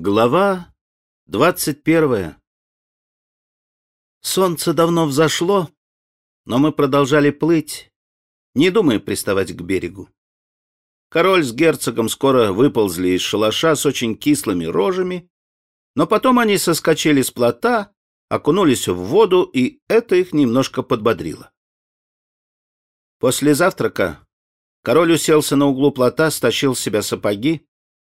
Глава двадцать первая Солнце давно взошло, но мы продолжали плыть, не думая приставать к берегу. Король с герцогом скоро выползли из шалаша с очень кислыми рожами, но потом они соскочили с плота, окунулись в воду, и это их немножко подбодрило. После завтрака король уселся на углу плота, стащил с себя сапоги,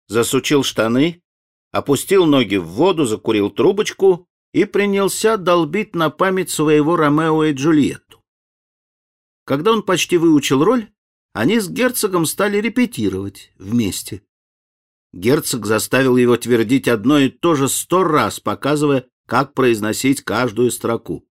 засучил штаны опустил ноги в воду, закурил трубочку и принялся долбить на память своего Ромео и Джульетту. Когда он почти выучил роль, они с герцогом стали репетировать вместе. Герцог заставил его твердить одно и то же сто раз, показывая, как произносить каждую строку.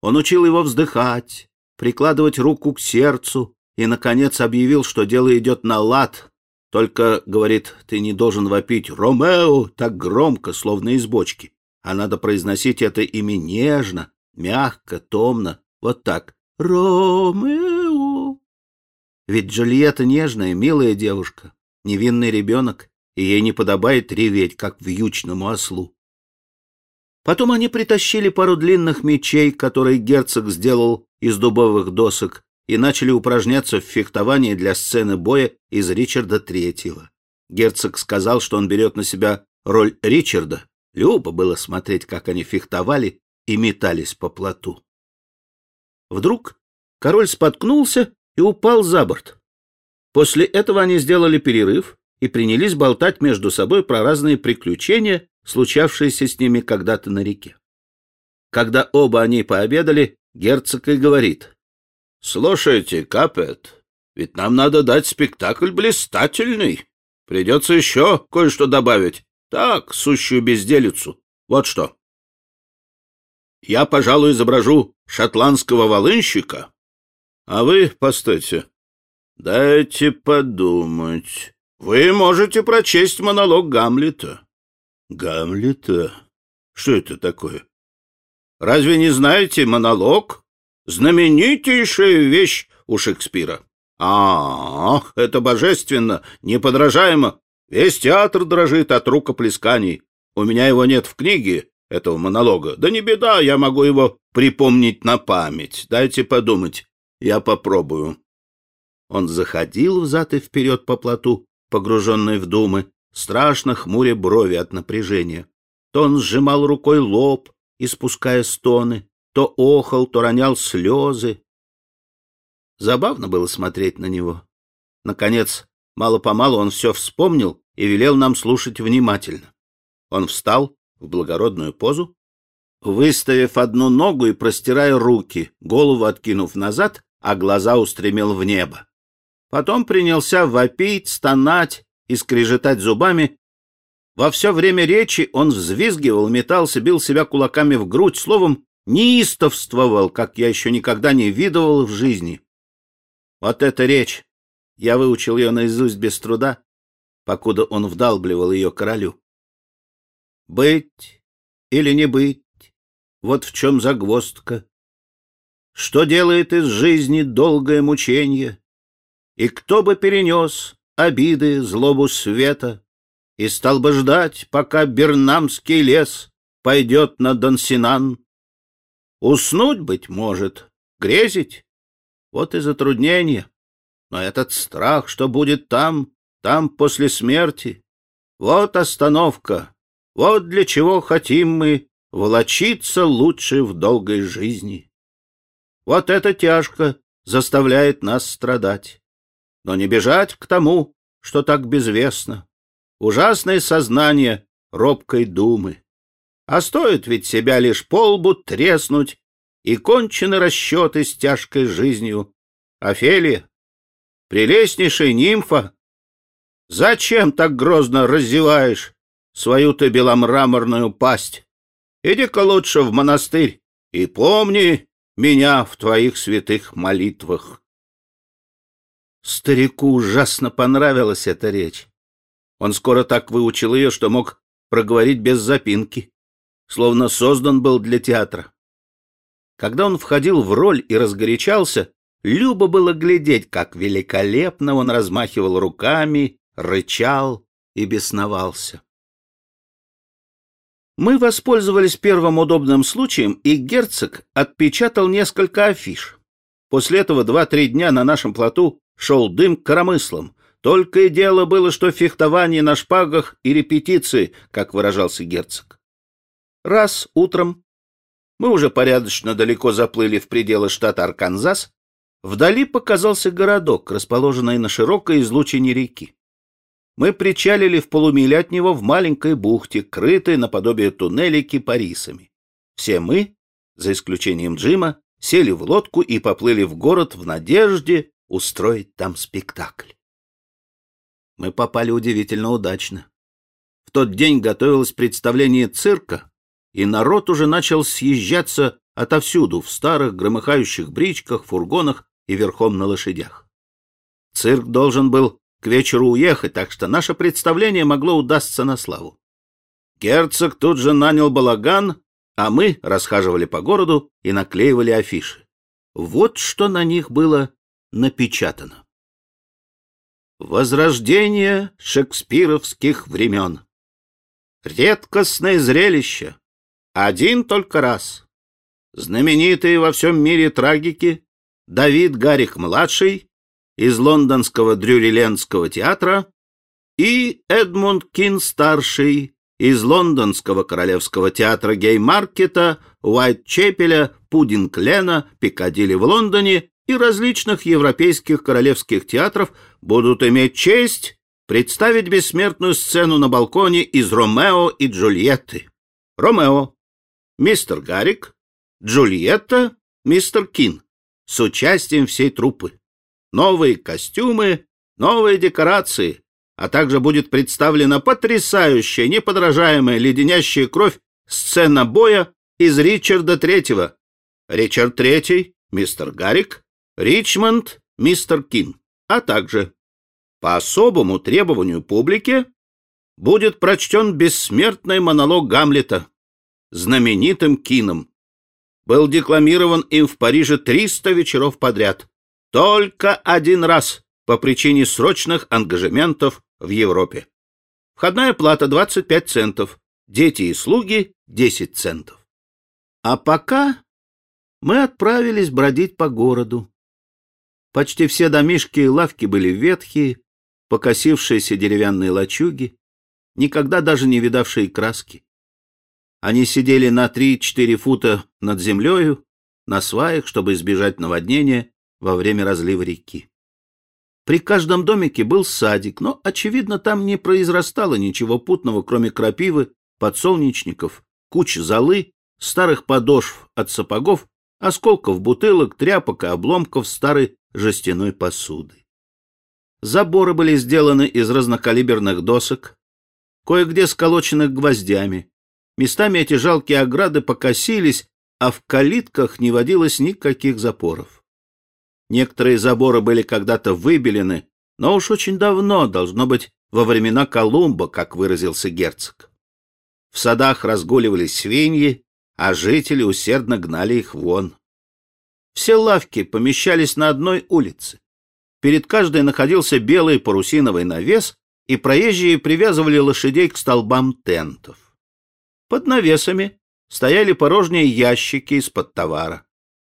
Он учил его вздыхать, прикладывать руку к сердцу и, наконец, объявил, что дело идет на лад, только, говорит, ты не должен вопить «Ромео» так громко, словно из бочки, а надо произносить это имя нежно, мягко, томно, вот так. «Ромео». Ведь Джульетта нежная, милая девушка, невинный ребенок, и ей не подобает реветь, как вьючному ослу. Потом они притащили пару длинных мечей, которые герцог сделал из дубовых досок, и начали упражняться в фехтовании для сцены боя из Ричарда Третьего. Герцог сказал, что он берет на себя роль Ричарда. Любо было смотреть, как они фехтовали и метались по плоту. Вдруг король споткнулся и упал за борт. После этого они сделали перерыв и принялись болтать между собой про разные приключения, случавшиеся с ними когда-то на реке. Когда оба они пообедали, герцог и говорит, Слушайте, Капет, ведь нам надо дать спектакль блистательный. Придется еще кое-что добавить. Так, сущую безделицу. Вот что. Я, пожалуй, изображу шотландского волынщика, а вы, постойте, дайте подумать. Вы можете прочесть монолог Гамлета. Гамлета? Что это такое? Разве не знаете монолог? знаменитейшая вещь у Шекспира. Ах, это божественно, неподражаемо. Весь театр дрожит от рукоплесканий. У меня его нет в книге, этого монолога. Да не беда, я могу его припомнить на память. Дайте подумать, я попробую. Он заходил взад и вперед по плоту, погруженный в думы, страшно хмуря брови от напряжения. То он сжимал рукой лоб, испуская стоны, то охал, то ронял слезы. Забавно было смотреть на него. Наконец, мало-помалу он все вспомнил и велел нам слушать внимательно. Он встал в благородную позу, выставив одну ногу и простирая руки, голову откинув назад, а глаза устремил в небо. Потом принялся вопить, стонать и скрежетать зубами. Во все время речи он взвизгивал, метался, бил себя кулаками в грудь, словом, неистовствовал, как я еще никогда не видывал в жизни. Вот эта речь. Я выучил ее наизусть без труда, покуда он вдалбливал ее королю. Быть или не быть, вот в чем загвоздка. Что делает из жизни долгое мучение? И кто бы перенес обиды, злобу света и стал бы ждать, пока Бернамский лес пойдет на Донсинан? Уснуть, быть может, грезить. Вот и затруднение. Но этот страх, что будет там, там после смерти, вот остановка. Вот для чего хотим мы волочиться лучше в долгой жизни. Вот это тяжко заставляет нас страдать. Но не бежать к тому, что так безвестно. Ужасное сознание робкой думы. А стоит ведь себя лишь полбу треснуть, и кончены расчеты с тяжкой жизнью. Офелия, прелестнейшая нимфа, зачем так грозно раздеваешь свою-то беломраморную пасть? Иди-ка лучше в монастырь и помни меня в твоих святых молитвах. Старику ужасно понравилась эта речь. Он скоро так выучил ее, что мог проговорить без запинки словно создан был для театра. Когда он входил в роль и разгорячался, любо было глядеть, как великолепно он размахивал руками, рычал и бесновался. Мы воспользовались первым удобным случаем, и герцог отпечатал несколько афиш. После этого два-три дня на нашем плоту шел дым коромыслом. Только и дело было, что фехтование на шпагах и репетиции, как выражался герцог. Раз утром мы уже порядочно далеко заплыли в пределы штата Арканзас, вдали показался городок, расположенный на широкой излучине реки мы причалили в полумиле от него в маленькой бухте, крытой наподобие туннеля кипарисами. Все мы, за исключением Джима, сели в лодку и поплыли в город в надежде устроить там спектакль. Мы попали удивительно удачно. В тот день готовилось представление цирка, и народ уже начал съезжаться отовсюду в старых громыхающих бричках, фургонах и верхом на лошадях. Цирк должен был к вечеру уехать, так что наше представление могло удастся на славу. Герцог тут же нанял балаган, а мы расхаживали по городу и наклеивали афиши. Вот что на них было напечатано. Возрождение шекспировских времен. Редкостное зрелище. Один только раз. Знаменитые во всем мире трагики Давид Гарик-младший из лондонского Дрюрилендского театра и Эдмунд Кин-старший из лондонского Королевского театра Геймаркета, Уайт-Чепеля, Пудинг-Лена, Пикадилли в Лондоне и различных европейских королевских театров будут иметь честь представить бессмертную сцену на балконе из «Ромео и Джульетты». Ромео — мистер Гарик, Джульетта — мистер Кин с участием всей труппы. Новые костюмы, новые декорации, а также будет представлена потрясающая, неподражаемая, леденящая кровь сцена боя из Ричарда Третьего. Ричард Третий, мистер Гарик, Ричмонд, мистер Кин, а также по особому требованию публики будет прочтен бессмертный монолог Гамлета знаменитым Кином. Был декламирован им в Париже 300 вечеров подряд. Только один раз по причине срочных ангажементов в Европе. Входная плата 25 центов, дети и слуги 10 центов. А пока мы отправились бродить по городу. Почти все домишки и лавки были ветхие, покосившиеся деревянные лачуги, никогда даже не видавшие краски. Они сидели на 3-4 фута над землею, на сваях, чтобы избежать наводнения, во время разлива реки. При каждом домике был садик, но, очевидно, там не произрастало ничего путного, кроме крапивы, подсолнечников, куч золы, старых подошв от сапогов, осколков бутылок, тряпок и обломков старой жестяной посуды. Заборы были сделаны из разнокалиберных досок, кое-где сколоченных гвоздями. Местами эти жалкие ограды покосились, а в калитках не водилось никаких запоров. Некоторые заборы были когда-то выбелены, но уж очень давно, должно быть, во времена Колумба, как выразился герцог. В садах разгуливались свиньи, а жители усердно гнали их вон. Все лавки помещались на одной улице. Перед каждой находился белый парусиновый навес, и проезжие привязывали лошадей к столбам тентов. Под навесами стояли порожние ящики из-под товара.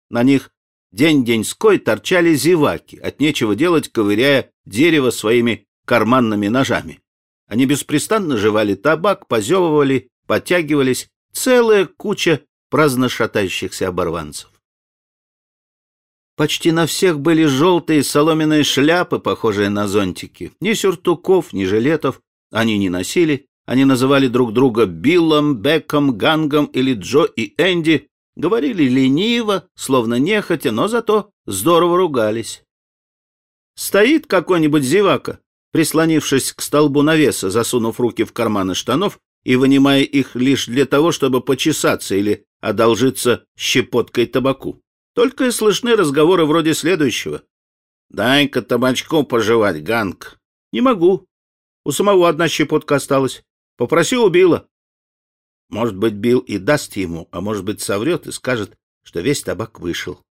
На них день-деньской торчали зеваки, от нечего делать ковыряя дерево своими карманными ножами. Они беспрестанно жевали табак, позевывали, подтягивались, целая куча праздно шатающихся оборванцев. Почти на всех были желтые соломенные шляпы, похожие на зонтики. Ни сюртуков, ни жилетов они не носили. Они называли друг друга Биллом, Беком, Гангом или Джо и Энди, Говорили лениво, словно нехотя, но зато здорово ругались. Стоит какой-нибудь зевака, прислонившись к столбу навеса, засунув руки в карманы штанов и вынимая их лишь для того, чтобы почесаться или одолжиться щепоткой табаку. Только и слышны разговоры вроде следующего. «Дай-ка табачку пожевать, Ганг». «Не могу. У самого одна щепотка осталась. Попроси у Билла. Может быть, Билл и даст ему, а может быть, соврет и скажет, что весь табак вышел.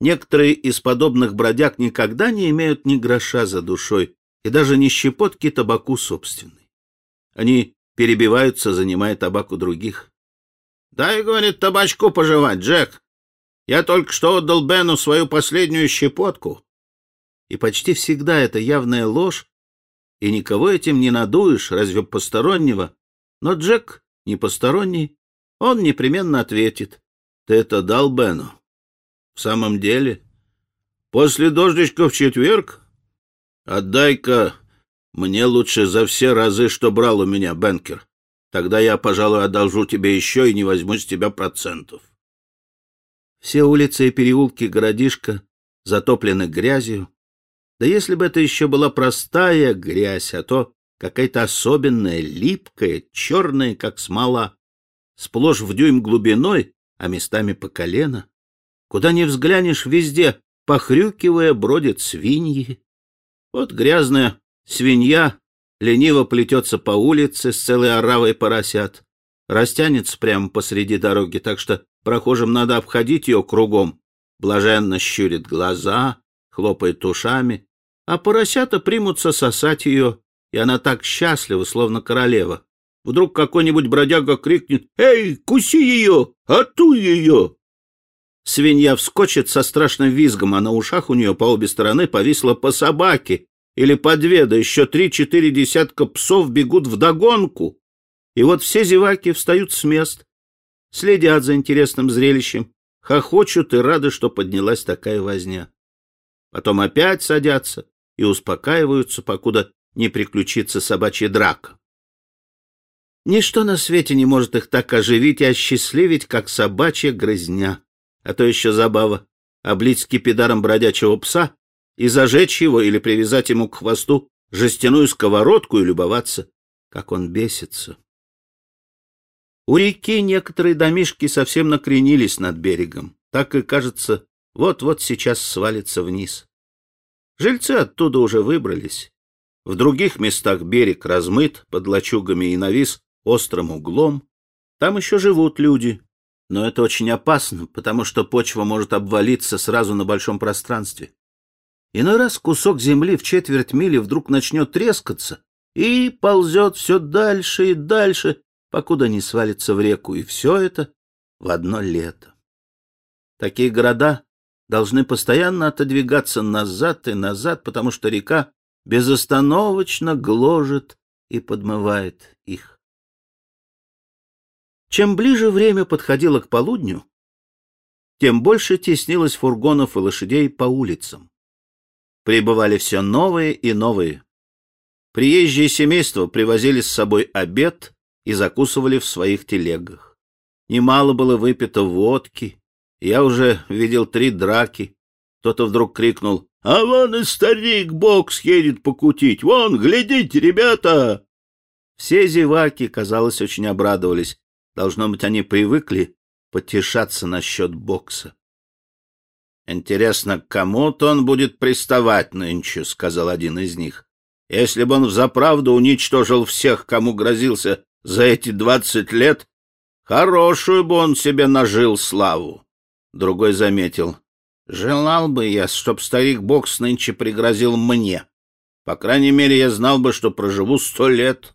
Некоторые из подобных бродяг никогда не имеют ни гроша за душой и даже ни щепотки табаку собственной. Они перебиваются, занимая табак у других. «Дай, — говорит, — табачку пожевать, Джек. Я только что отдал Бену свою последнюю щепотку». И почти всегда это явная ложь, и никого этим не надуешь, разве постороннего. Но Джек не посторонний, он непременно ответит. «Ты это дал Бену?» «В самом деле?» «После дождичка в четверг?» «Отдай-ка мне лучше за все разы, что брал у меня, Бенкер. Тогда я, пожалуй, одолжу тебе еще и не возьму с тебя процентов». Все улицы и переулки городишка затоплены грязью. Да если бы это еще была простая грязь, а то какая-то особенная, липкая, черная, как смола, сплошь в дюйм глубиной, а местами по колено. Куда ни взглянешь, везде, похрюкивая, бродят свиньи. Вот грязная свинья лениво плетется по улице с целой оравой поросят. Растянется прямо посреди дороги, так что прохожим надо обходить ее кругом. Блаженно щурит глаза, хлопает ушами, а поросята примутся сосать ее, и она так счастлива, словно королева. Вдруг какой-нибудь бродяга крикнет «Эй, куси ее! Атуй ее!» Свинья вскочит со страшным визгом, а на ушах у нее по обе стороны повисло по собаке или по две, да еще три-четыре десятка псов бегут вдогонку. И вот все зеваки встают с мест, следят за интересным зрелищем, хохочут и рады, что поднялась такая возня. Потом опять садятся и успокаиваются, покуда не приключится собачья драка. Ничто на свете не может их так оживить и осчастливить, как собачья грызня. А то еще забава — облить скипидаром бродячего пса и зажечь его или привязать ему к хвосту жестяную сковородку и любоваться, как он бесится. У реки некоторые домишки совсем накренились над берегом. Так и кажется, вот-вот сейчас свалится вниз. Жильцы оттуда уже выбрались. В других местах берег размыт под лачугами и навис острым углом. Там еще живут люди, но это очень опасно, потому что почва может обвалиться сразу на большом пространстве. Иной раз кусок земли в четверть мили вдруг начнет трескаться и ползет все дальше и дальше, покуда не свалится в реку, и все это в одно лето. Такие города должны постоянно отодвигаться назад и назад, потому что река безостановочно гложет и подмывает их. Чем ближе время подходило к полудню, тем больше теснилось фургонов и лошадей по улицам. Прибывали все новые и новые. Приезжие семейства привозили с собой обед и закусывали в своих телегах. Немало было выпито водки. Я уже видел три драки. Кто-то вдруг крикнул «А вон и старик бокс едет покутить! Вон, глядите, ребята!» Все зеваки, казалось, очень обрадовались. Должно быть, они привыкли потешаться насчет бокса. «Интересно, к кому-то он будет приставать нынче», — сказал один из них. «Если бы он взаправду уничтожил всех, кому грозился за эти двадцать лет, хорошую бы он себе нажил славу». Другой заметил. «Желал бы я, чтоб старик Бокс нынче пригрозил мне. По крайней мере, я знал бы, что проживу сто лет».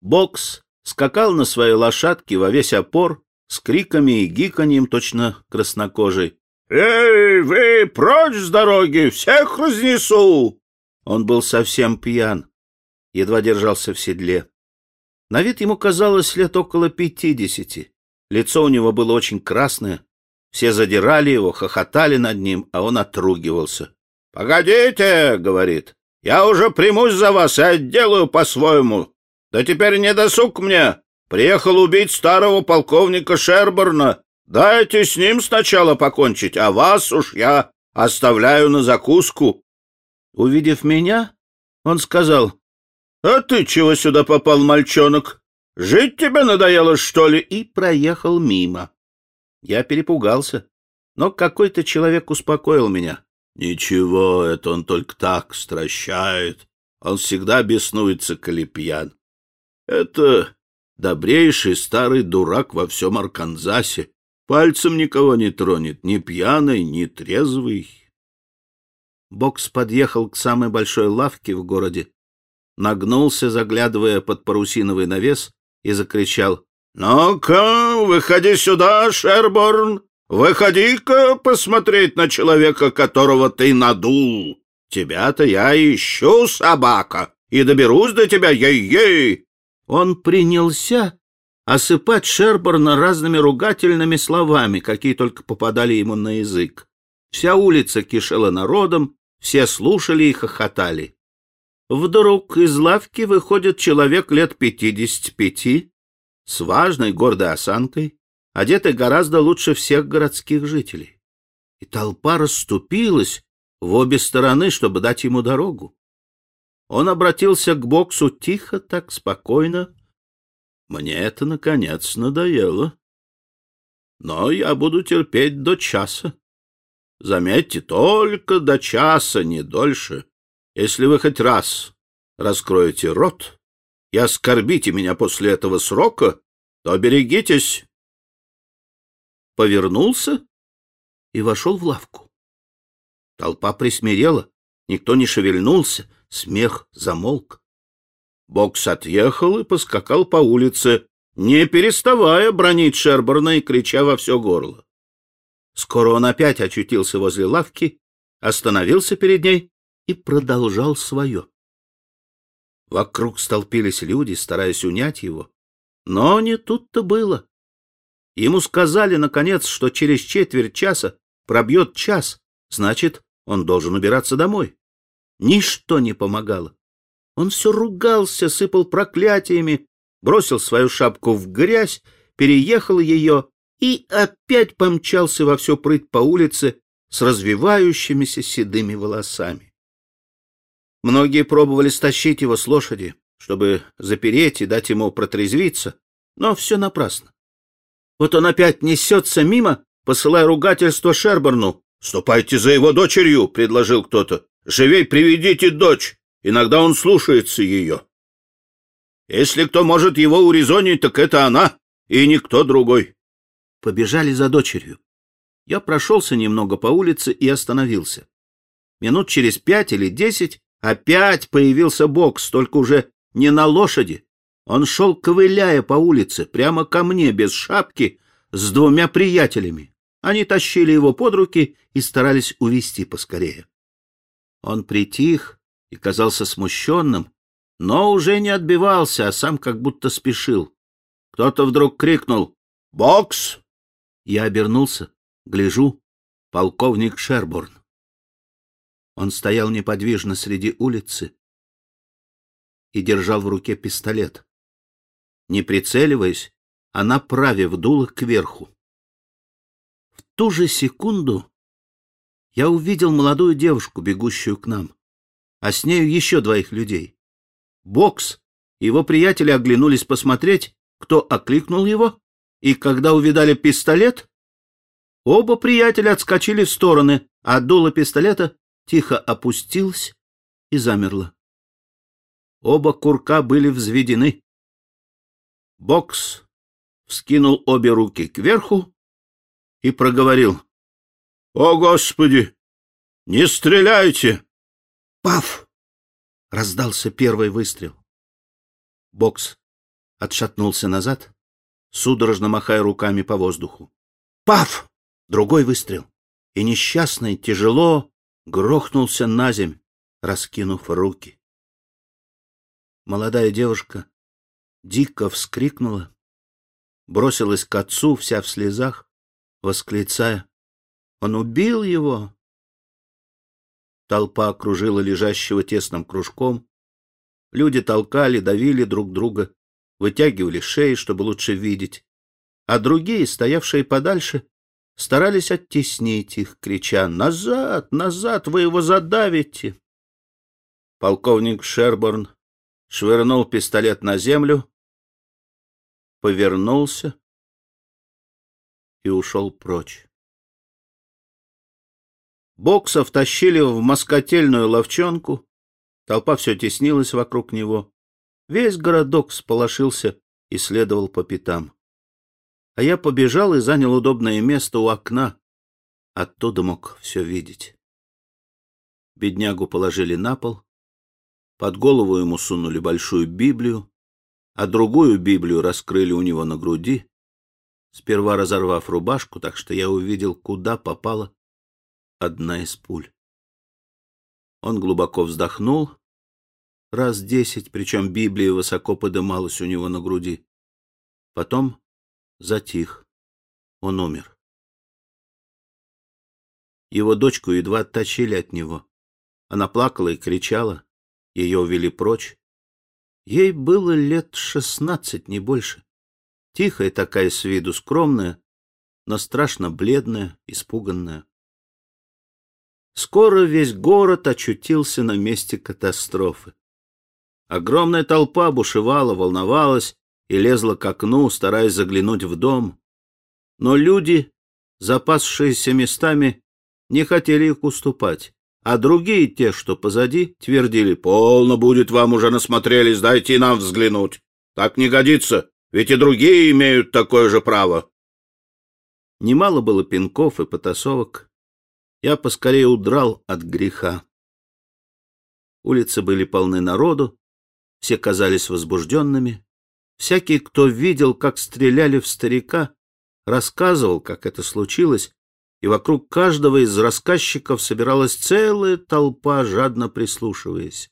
Бокс скакал на своей лошадке во весь опор, с криками и гиканьем точно краснокожий. «Эй, вы, прочь с дороги, всех разнесу!» Он был совсем пьян, едва держался в седле. На вид ему казалось лет около пятидесяти. Лицо у него было очень красное. Все задирали его, хохотали над ним, а он отругивался. «Погодите!» — говорит. «Я уже примусь за вас и отделаю по-своему. Да теперь не досуг мне. Приехал убить старого полковника Шерборна. Дайте с ним сначала покончить, а вас уж я оставляю на закуску. Увидев меня, он сказал, «А ты чего сюда попал, мальчонок? Жить тебе надоело, что ли?» И проехал мимо. Я перепугался, но какой-то человек успокоил меня. «Ничего, это он только так стращает. Он всегда беснуется, коли пьян. Это добрейший старый дурак во всем Арканзасе. Пальцем никого не тронет, ни пьяный, ни трезвый. Бокс подъехал к самой большой лавке в городе нагнулся, заглядывая под парусиновый навес, и закричал. «Ну-ка, выходи сюда, Шерборн! Выходи-ка посмотреть на человека, которого ты надул! Тебя-то я ищу, собака, и доберусь до тебя, ей-ей!» Он принялся осыпать Шерборна разными ругательными словами, какие только попадали ему на язык. Вся улица кишела народом, все слушали и хохотали. Вдруг из лавки выходит человек лет пятидесяти пяти, с важной гордой осанкой, одетый гораздо лучше всех городских жителей. И толпа расступилась в обе стороны, чтобы дать ему дорогу. Он обратился к боксу тихо, так спокойно, мне это, наконец, надоело. Но я буду терпеть до часа. Заметьте, только до часа, не дольше. Если вы хоть раз раскроете рот и оскорбите меня после этого срока, то берегитесь. Повернулся и вошел в лавку. Толпа присмирела, никто не шевельнулся, смех замолк. Бокс отъехал и поскакал по улице, не переставая бронить Шерборна и крича во все горло. Скоро он опять очутился возле лавки, остановился перед ней и продолжал свое. Вокруг столпились люди, стараясь унять его. Но не тут-то было. Ему сказали, наконец, что через четверть часа пробьет час, значит, он должен убираться домой. Ничто не помогало. Он все ругался, сыпал проклятиями, бросил свою шапку в грязь, переехал ее и опять помчался во все прыть по улице с развивающимися седыми волосами. Многие пробовали стащить его с лошади, чтобы запереть и дать ему протрезвиться, но все напрасно. Вот он опять несется мимо, посылая ругательство Шерборну. «Ступайте за его дочерью», — предложил кто-то. «Живей приведите дочь». Иногда он слушается ее. Если кто может его урезонить, так это она и никто другой. Побежали за дочерью. Я прошелся немного по улице и остановился. Минут через пять или десять опять появился бокс, только уже не на лошади. Он шел, ковыляя по улице, прямо ко мне, без шапки, с двумя приятелями. Они тащили его под руки и старались увести поскорее. Он притих, и казался смущенным, но уже не отбивался, а сам как будто спешил. Кто-то вдруг крикнул «Бокс!» Я обернулся, гляжу, полковник Шербурн. Он стоял неподвижно среди улицы и держал в руке пистолет, не прицеливаясь, а направив дуло кверху. В ту же секунду я увидел молодую девушку, бегущую к нам а с нею еще двоих людей. Бокс и его приятели оглянулись посмотреть, кто окликнул его, и когда увидали пистолет, оба приятеля отскочили в стороны, а дуло пистолета тихо опустилось и замерло. Оба курка были взведены. Бокс вскинул обе руки кверху и проговорил. — О, Господи! Не стреляйте! Паф! Раздался первый выстрел. Бокс отшатнулся назад, судорожно махая руками по воздуху. Паф! Другой выстрел. И несчастный тяжело грохнулся на земь, раскинув руки. Молодая девушка дико вскрикнула, бросилась к отцу вся в слезах, восклицая: "Он убил его! Толпа окружила лежащего тесным кружком. Люди толкали, давили друг друга, вытягивали шеи, чтобы лучше видеть. А другие, стоявшие подальше, старались оттеснить их, крича «Назад! Назад! Вы его задавите!» Полковник Шерборн швырнул пистолет на землю, повернулся и ушел прочь. Бокса втащили в москотельную ловчонку. Толпа все теснилась вокруг него. Весь городок сполошился и следовал по пятам. А я побежал и занял удобное место у окна. Оттуда мог все видеть. Беднягу положили на пол. Под голову ему сунули большую Библию, а другую Библию раскрыли у него на груди, сперва разорвав рубашку, так что я увидел, куда попала одна из пуль. Он глубоко вздохнул, раз десять, причем Библия высоко подымалась у него на груди. Потом затих. Он умер. Его дочку едва оттащили от него. Она плакала и кричала. Ее увели прочь. Ей было лет шестнадцать, не больше. Тихая такая с виду, скромная, но страшно бледная, испуганная. Скоро весь город очутился на месте катастрофы. Огромная толпа бушевала, волновалась и лезла к окну, стараясь заглянуть в дом. Но люди, запасшиеся местами, не хотели их уступать, а другие, те, что позади, твердили, «Полно будет, вам уже насмотрелись, дайте и нам взглянуть. Так не годится, ведь и другие имеют такое же право». Немало было пинков и потасовок. Я поскорее удрал от греха. Улицы были полны народу, все казались возбужденными. Всякий, кто видел, как стреляли в старика, рассказывал, как это случилось, и вокруг каждого из рассказчиков собиралась целая толпа, жадно прислушиваясь.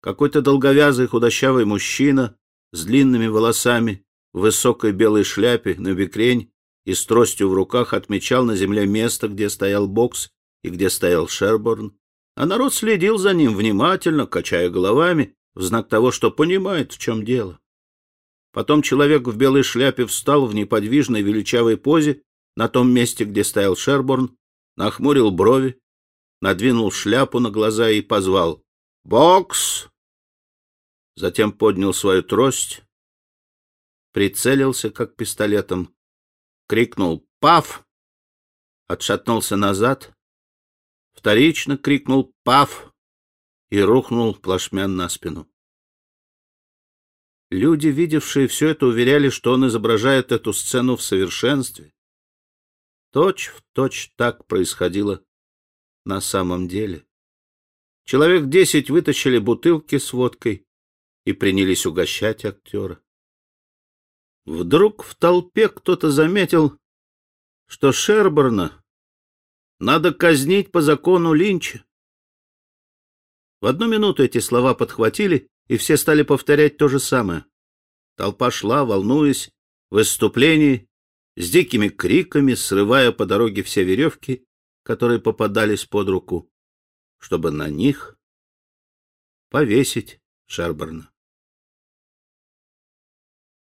Какой-то долговязый худощавый мужчина с длинными волосами, в высокой белой шляпе на бекрень и с тростью в руках отмечал на земле место, где стоял бокс и где стоял Шерборн, а народ следил за ним внимательно, качая головами, в знак того, что понимает, в чем дело. Потом человек в белой шляпе встал в неподвижной величавой позе на том месте, где стоял Шерборн, нахмурил брови, надвинул шляпу на глаза и позвал «Бокс!». Затем поднял свою трость, прицелился, как пистолетом, крикнул «Паф!», отшатнулся назад, вторично крикнул «Паф!» и рухнул плашмя на спину. Люди, видевшие все это, уверяли, что он изображает эту сцену в совершенстве, Точь в точь так происходило на самом деле. Человек десять вытащили бутылки с водкой и принялись угощать актера. Вдруг в толпе кто-то заметил, что Шерборна надо казнить по закону Линча. В одну минуту эти слова подхватили, и все стали повторять то же самое. Толпа шла, волнуясь, в выступлении, с дикими криками, срывая по дороге все веревки, которые попадались под руку, чтобы на них повесить Шерберна.